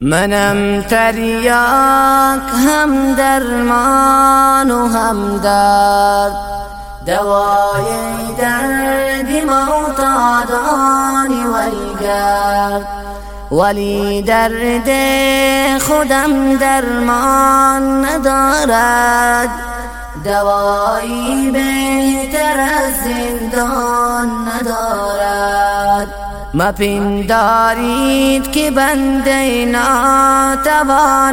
منم تریاک هم درمان و هم درد. دوای درد معتادانی ویگرد ولی درد خودم درمان ندارد. دوایی بهتر از زندان ندارد. مپندارید که بنده ناتوانم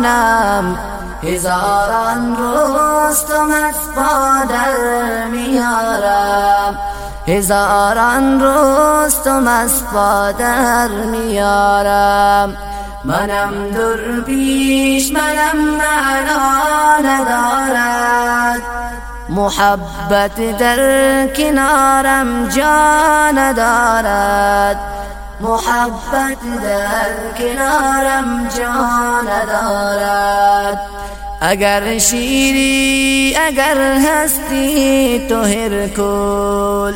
هزاران رستم از پادر میارم. هزاران رستم از پادر میارم. منم در پیش منم معنا ندارد. محبت در کنارم جان دارد محبت در کنارم جان دارد اگر شیری اگر هستی تو هرکل.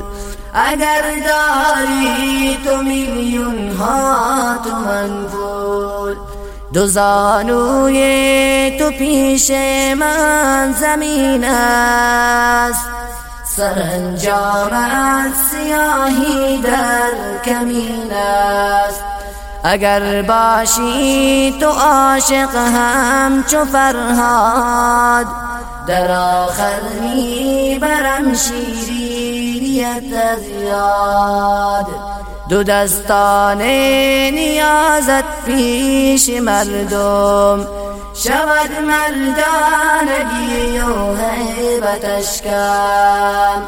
اگر داری تو میلیون ها تو منفول دو زانوی تو پیش من زمین است. سرانجام سیاهی در کمین است. اگر باشی تو عاشق هم چو فرهاد در آخر برم شیرینیت از یاد. دو دستان نیازت پیش مردم شود مردانگی و حیبتش کم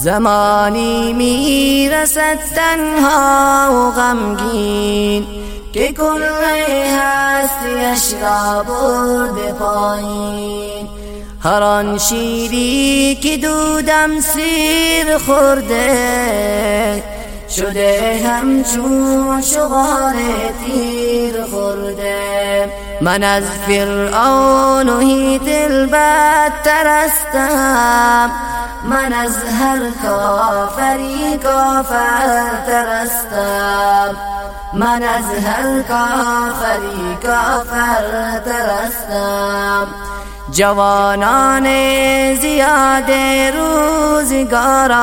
زمانی می‌رسد تنها و غمگین که کل هستیش را برد پایین. هر آن شیری که دودم سیر خورده شده همچون شغال تیر. من از فرعون و هیتل بدتر استم من از هر کافری کافر ترستم من از هر کافری کافر ترستم جوانان زیاد روزگاران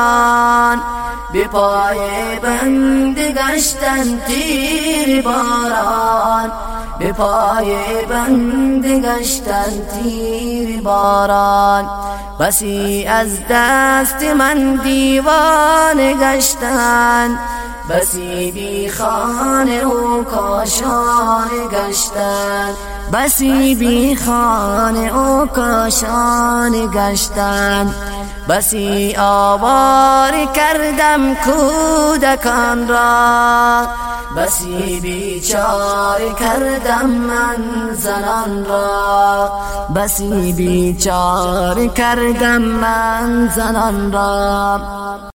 به پای بند گشتن تیر باران. به پای بند گشتن تیر باران. بسی از دست من دیوان گشتن. بسی بی خانه و کاشان گشتن. بسی بی خانه و کاشان گشتن. بسی آوار کردم کودکان را. بسی بیچار کردم من زنان را. بسی بیچار کردم من زنان را.